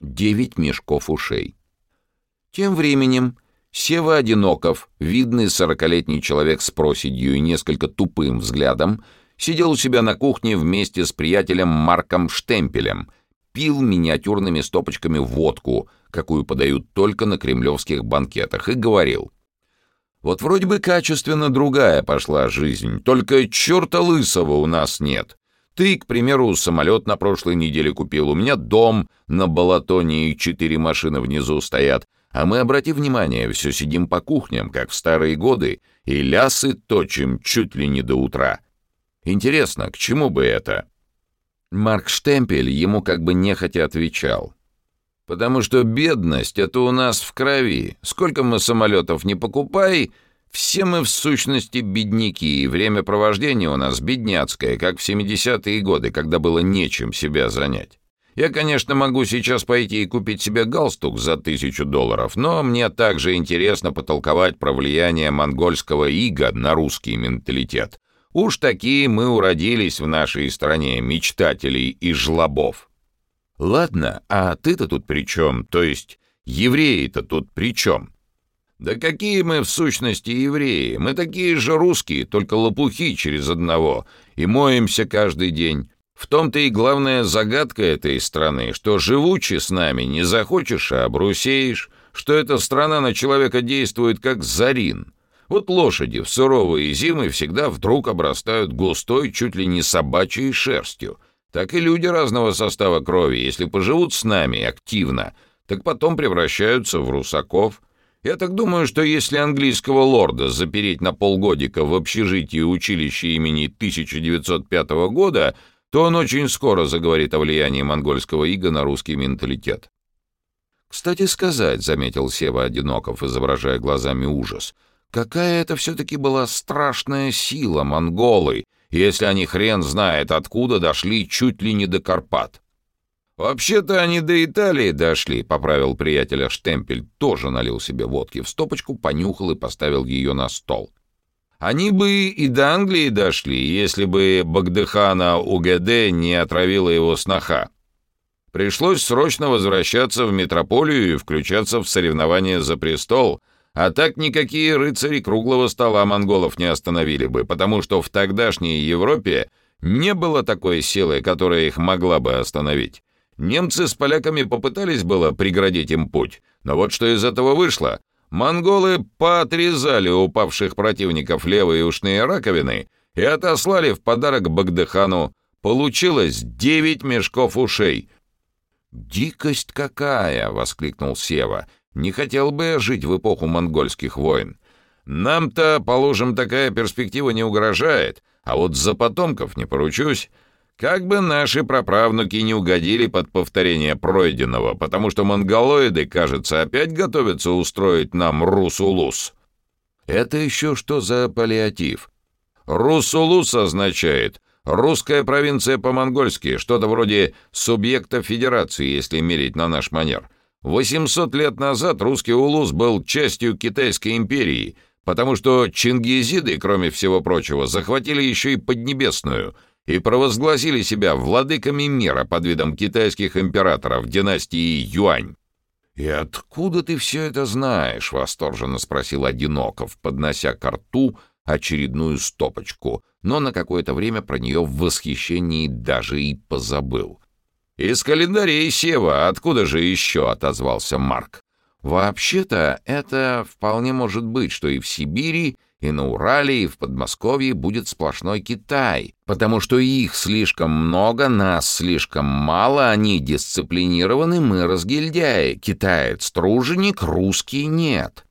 Девять мешков ушей. Тем временем Сева Одиноков, видный сорокалетний человек с проседью и несколько тупым взглядом, сидел у себя на кухне вместе с приятелем Марком Штемпелем, пил миниатюрными стопочками водку, какую подают только на кремлевских банкетах, и говорил. «Вот вроде бы качественно другая пошла жизнь, только черта лысого у нас нет. Ты, к примеру, самолет на прошлой неделе купил, у меня дом на Балатоне и четыре машины внизу стоят, а мы, обрати внимание, все сидим по кухням, как в старые годы, и лясы точим чуть ли не до утра. Интересно, к чему бы это?» Марк Штемпель ему как бы нехотя отвечал. «Потому что бедность — это у нас в крови. Сколько мы самолетов не покупай, все мы в сущности бедняки, и время провождения у нас бедняцкое, как в 70-е годы, когда было нечем себя занять. Я, конечно, могу сейчас пойти и купить себе галстук за тысячу долларов, но мне также интересно потолковать про влияние монгольского ига на русский менталитет. Уж такие мы уродились в нашей стране, мечтателей и жлобов. Ладно, а ты-то тут при чем? То есть евреи-то тут при чем? Да какие мы в сущности евреи? Мы такие же русские, только лопухи через одного, и моемся каждый день. В том-то и главная загадка этой страны, что живучи с нами не захочешь, а обрусеешь, что эта страна на человека действует как зарин — вот лошади в суровые зимы всегда вдруг обрастают густой, чуть ли не собачьей шерстью. Так и люди разного состава крови, если поживут с нами активно, так потом превращаются в русаков. Я так думаю, что если английского лорда запереть на полгодика в общежитии училища имени 1905 года, то он очень скоро заговорит о влиянии монгольского ига на русский менталитет. «Кстати сказать», — заметил Сева Одиноков, изображая глазами ужас — Какая это все-таки была страшная сила монголы, если они хрен знает откуда дошли чуть ли не до Карпат. «Вообще-то они до Италии дошли», — поправил приятеля Штемпель, тоже налил себе водки в стопочку, понюхал и поставил ее на стол. «Они бы и до Англии дошли, если бы Багдыхана УГД не отравила его сноха. Пришлось срочно возвращаться в метрополию и включаться в соревнования за престол, а так никакие рыцари круглого стола монголов не остановили бы, потому что в тогдашней Европе не было такой силы, которая их могла бы остановить. Немцы с поляками попытались было преградить им путь, но вот что из этого вышло. Монголы поотрезали упавших противников левые ушные раковины и отослали в подарок Багдыхану. Получилось девять мешков ушей. «Дикость какая!» — воскликнул Сева — не хотел бы я жить в эпоху монгольских войн. Нам-то, положим, такая перспектива не угрожает, а вот за потомков не поручусь. Как бы наши праправнуки не угодили под повторение пройденного, потому что монголоиды, кажется, опять готовятся устроить нам русулус. Это еще что за паллиатив? Русулус означает «русская провинция по-монгольски», что-то вроде субъекта федерации, если мерить на наш манер — 800 лет назад русский улус был частью Китайской империи, потому что чингизиды, кроме всего прочего, захватили еще и Поднебесную и провозгласили себя владыками мира под видом китайских императоров династии Юань. «И откуда ты все это знаешь?» — восторженно спросил Одиноков, поднося к рту очередную стопочку, но на какое-то время про нее в восхищении даже и позабыл. «Из календарей Сева, откуда же еще?» — отозвался Марк. «Вообще-то это вполне может быть, что и в Сибири, и на Урале, и в Подмосковье будет сплошной Китай, потому что их слишком много, нас слишком мало, они дисциплинированы, мы разгильдяи, китаец-труженик, русский нет».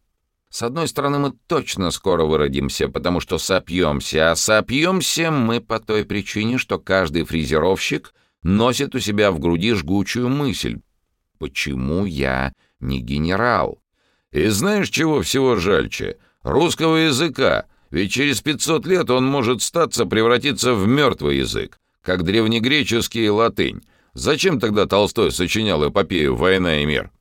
С одной стороны, мы точно скоро выродимся, потому что сопьемся, а сопьемся мы по той причине, что каждый фрезеровщик носит у себя в груди жгучую мысль. Почему я не генерал? И знаешь, чего всего жальче? Русского языка. Ведь через 500 лет он может статься превратиться в мертвый язык, как древнегреческий и латынь. Зачем тогда Толстой сочинял эпопею «Война и мир»?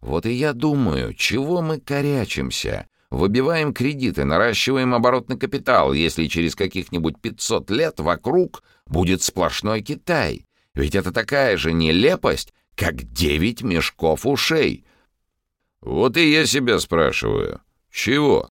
Вот и я думаю, чего мы корячимся? Выбиваем кредиты, наращиваем оборотный капитал, если через каких-нибудь 500 лет вокруг будет сплошной Китай. Ведь это такая же нелепость, как девять мешков ушей. Вот и я себя спрашиваю, чего?